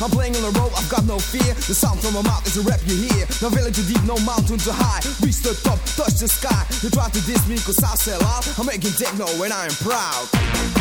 I'm playing on the road, I've got no fear. The sound from my mouth is a rap you hear. No valley too deep, no mountain too high. Reach the top, touch the sky. You try to diss me cause I sell out. I'm making techno and I am proud.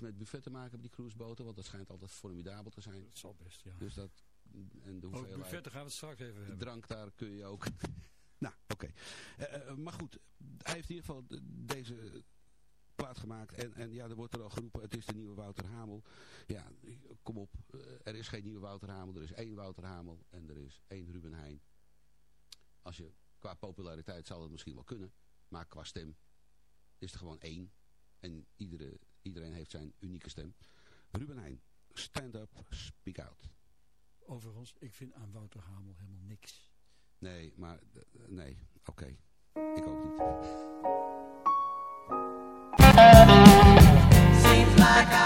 Met buffet te maken op die cruiseboten? Want dat schijnt altijd formidabel te zijn. Dat zal best, ja. Dus dat, en de hoeveelheid... buffetten gaan we het straks even hebben. Drank, daar kun je ook... nou, oké. Eh, eh, maar goed, hij heeft in ieder geval deze plaat gemaakt. En, en ja, er wordt er al geroepen, het is de nieuwe Wouter Hamel. Ja, kom op. Eh, er is geen nieuwe Wouter Hamel. Er is één Wouter Hamel en er is één Ruben Heijn. Als je, qua populariteit zal het misschien wel kunnen. Maar qua stem is er gewoon één. En iedere Iedereen heeft zijn unieke stem. Ruben Heijn, stand up, speak out. Overigens, ik vind aan Wouter Hamel helemaal niks. Nee, maar nee, oké. Ik ook niet. Seems like I'll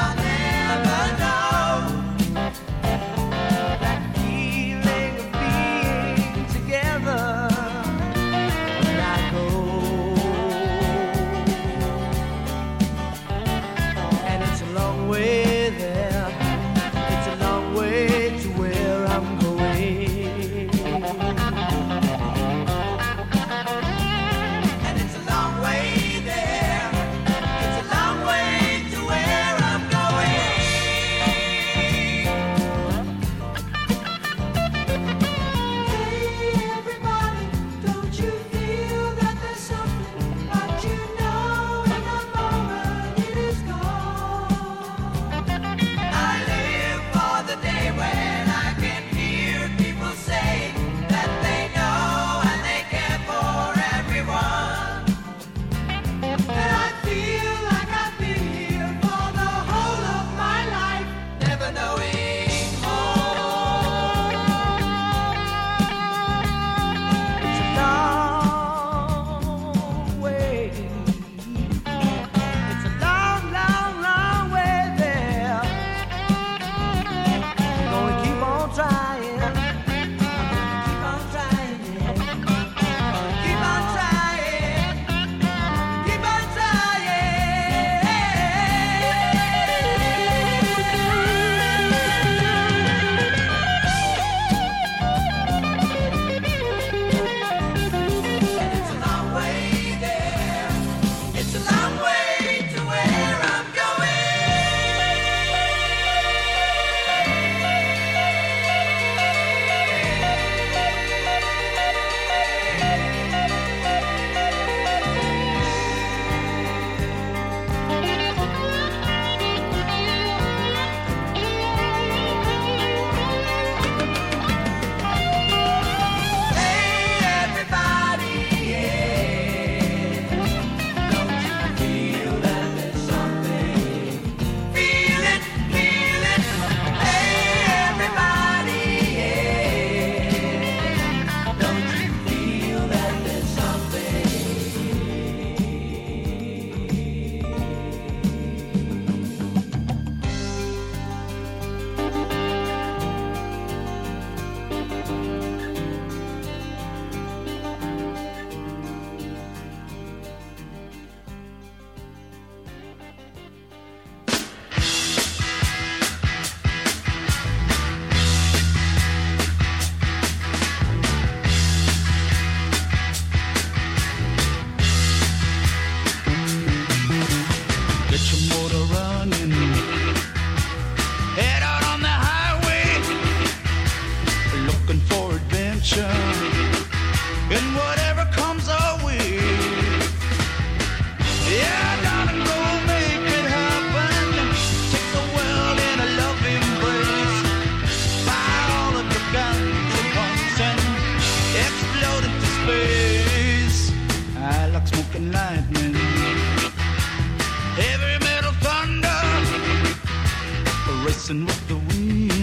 racing with the wind.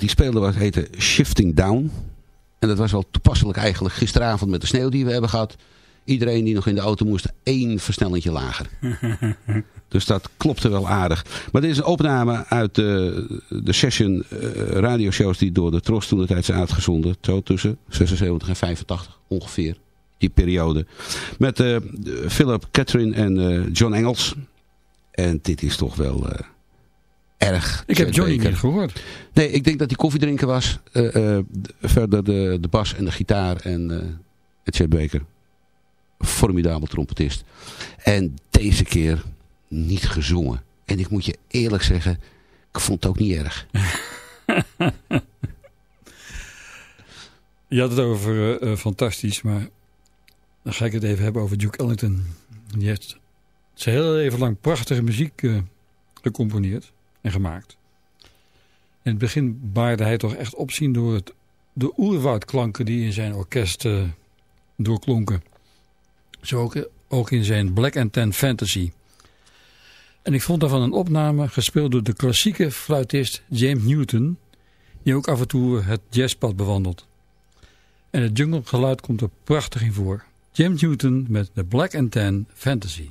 Hij speelde was, heette Shifting Down. En dat was wel toepasselijk eigenlijk gisteravond met de sneeuw die we hebben gehad. Iedereen die nog in de auto moest, één versnellingje lager. dus dat klopte wel aardig. Maar dit is een opname uit de, de session eh, radioshows die door de Tros toen de tijd zijn uitgezonden. Zo tussen 76 en 85 ongeveer. Die periode. Met eh, Philip, Catherine en eh, John Engels. En dit is toch wel eh, erg. Ik heb Johnny niet gehoord. Nee, ik denk dat hij koffiedrinker was. Eh, eh, verder de, de bas en de gitaar en, eh en Chet Baker. Formidabel trompetist. En deze keer niet gezongen. En ik moet je eerlijk zeggen, ik vond het ook niet erg. Je had het over eh, eh, fantastisch, maar dan ga ik het even hebben over Duke Ellington. Die heeft zijn hele leven lang prachtige muziek eh, gecomponeerd en gemaakt. In het begin baarde hij toch echt opzien door het, de oerwoudklanken die in zijn orkest eh, doorklonken. Zo ook, in zijn Black and Tan Fantasy. En ik vond daarvan een opname gespeeld door de klassieke fluitist James Newton, die ook af en toe het jazzpad bewandelt. En het junglegeluid komt er prachtig in voor. James Newton met de Black and Tan Fantasy.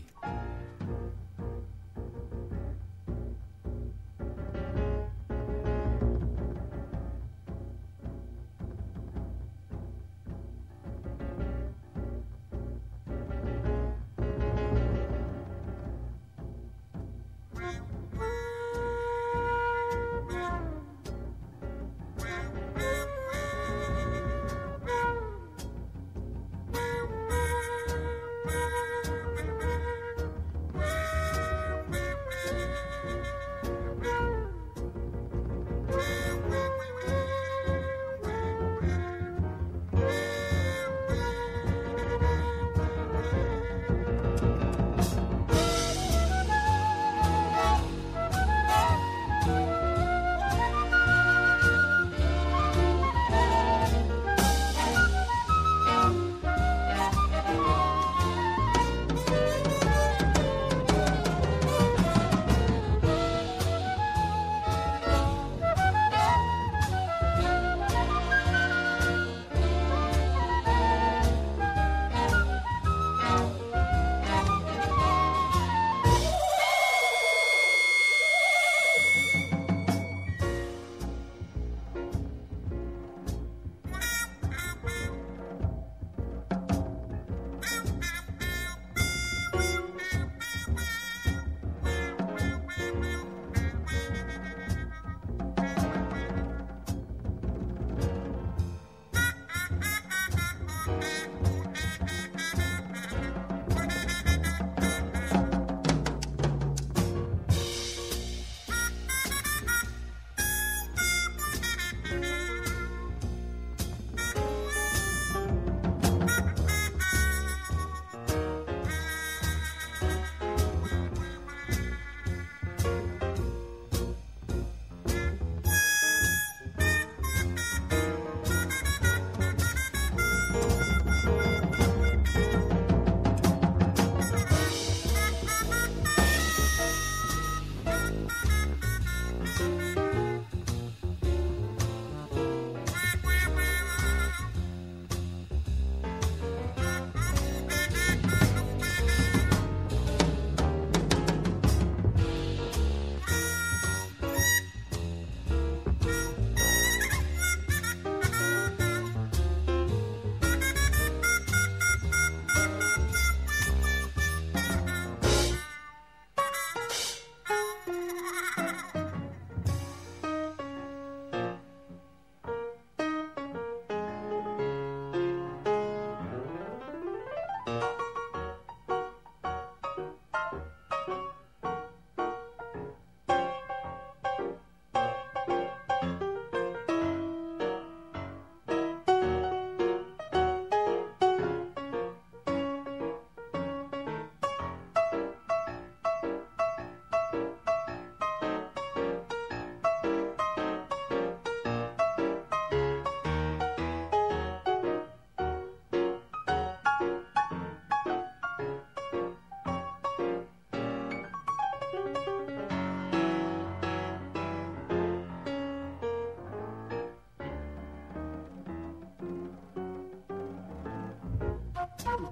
Thank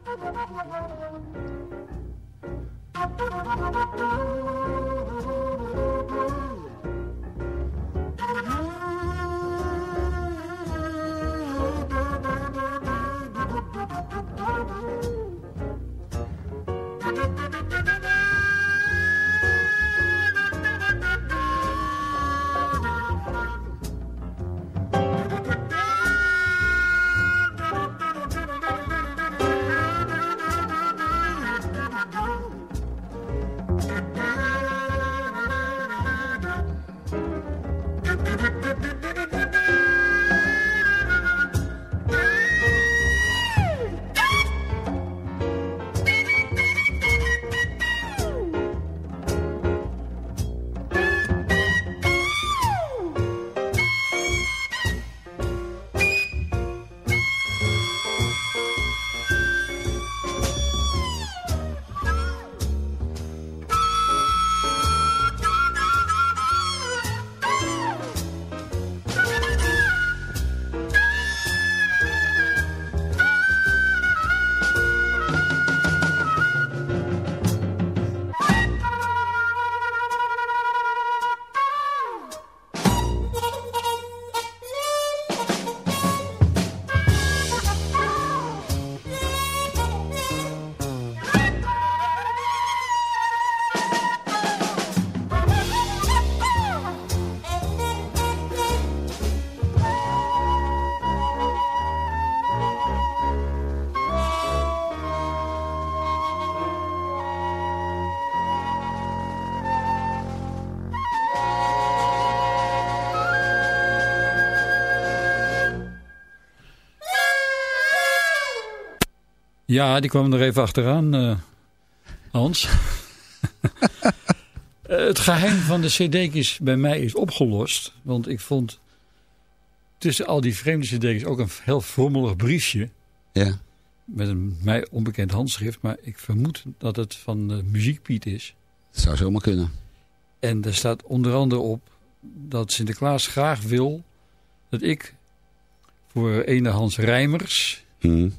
you. Ja, die kwam er even achteraan, eh, Hans. Eh, het geheim van de cd'tjes bij mij is opgelost. Want ik vond tussen al die vreemde cd'tjes ook een heel vormelig briefje. Ja. Met een mij onbekend handschrift. Maar ik vermoed dat het van uh, Muziekpiet is. Dat zou zomaar kunnen. En daar staat onder andere op dat Sinterklaas graag wil dat ik voor ene Hans Rijmers Hm.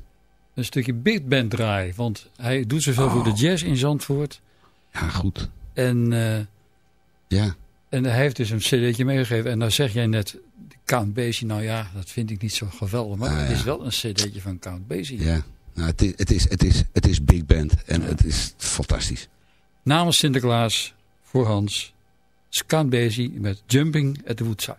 Een stukje big band draai. Want hij doet zoveel Oh. voor de jazz in Zandvoort. Ja, goed. En, eh, Ja. en hij heeft dus een cd'tje meegegeven. En nou zeg jij net, Count Basie. Nou ja, dat vind ik niet zo geweldig. Maar Ah, het is wel een cd'tje van Count Basie. Ja. Nou, het, is, het, is, het, is, het is big band. En het is fantastisch. Namens Sinterklaas, voor Hans, Count Basie met Jumping at the Woodside.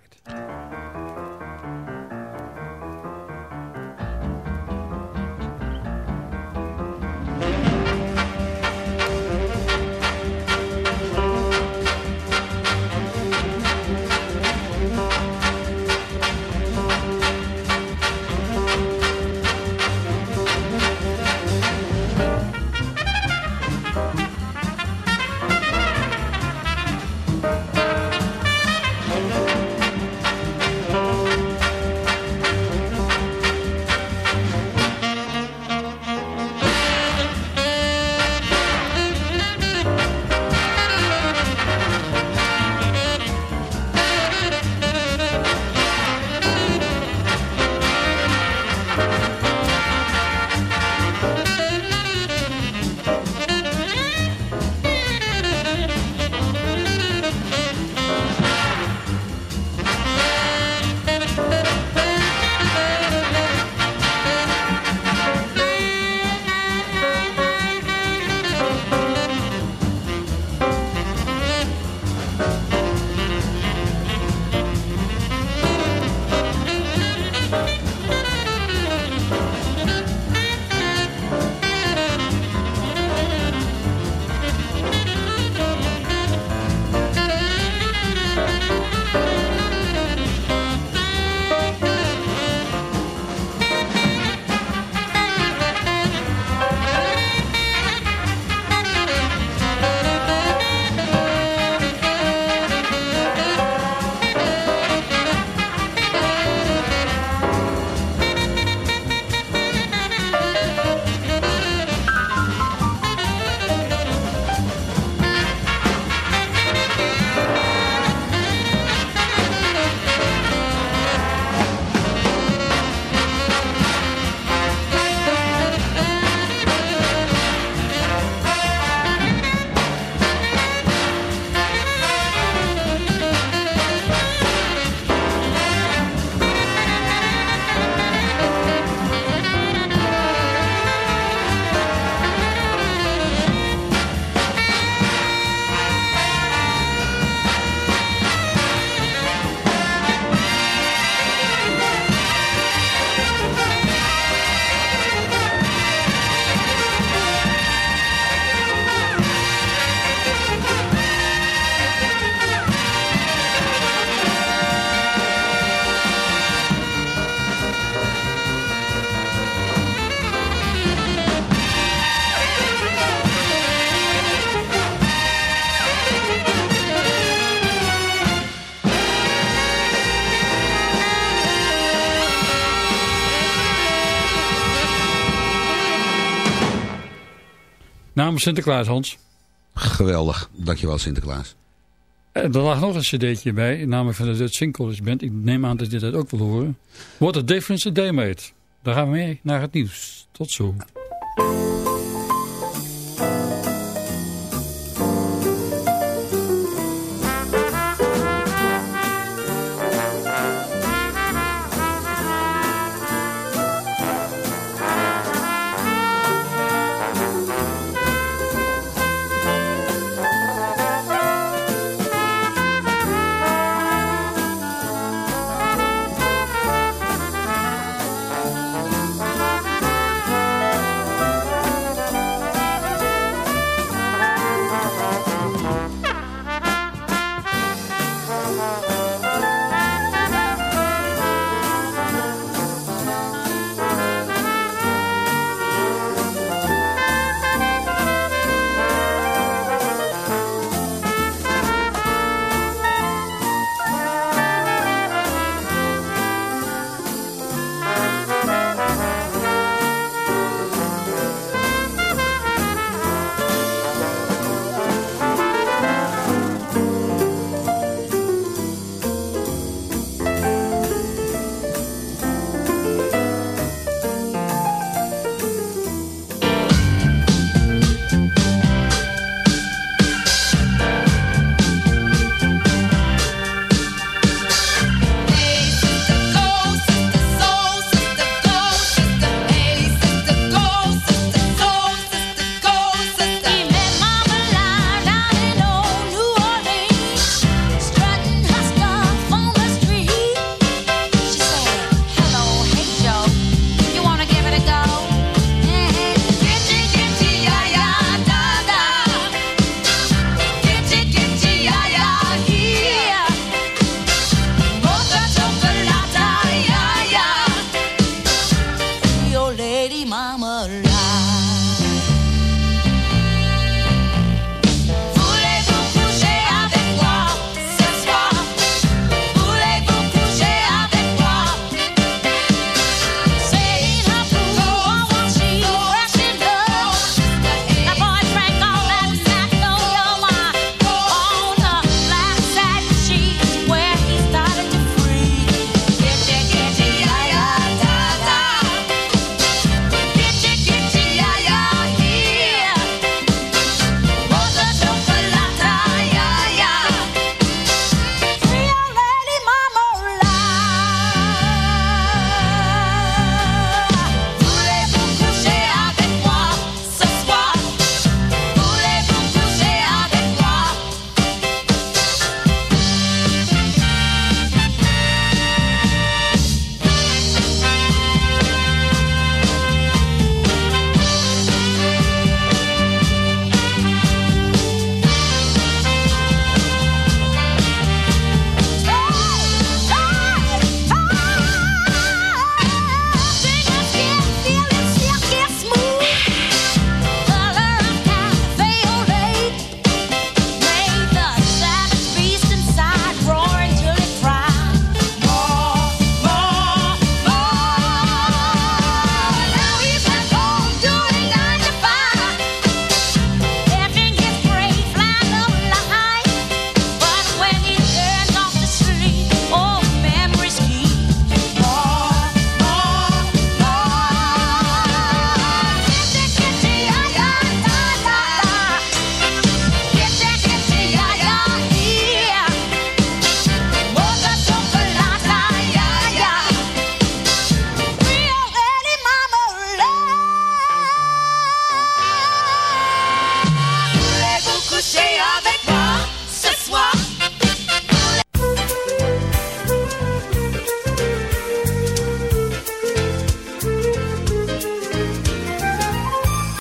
Sinterklaas, Hans. Geweldig. Dankjewel Sinterklaas. En er lag nog een cd'tje bij, namelijk van de Dutch Sing College Band. Ik neem aan dat je dat ook wil horen. What a difference a day made. Daar gaan we mee naar het nieuws. Tot zo.